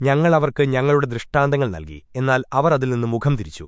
ഞങ്ങൾ അവർക്ക് ഞങ്ങളുടെ ദൃഷ്ടാന്തങ്ങൾ നൽകി എന്നാൽ അവർ അതിൽ നിന്ന് മുഖം തിരിച്ചു.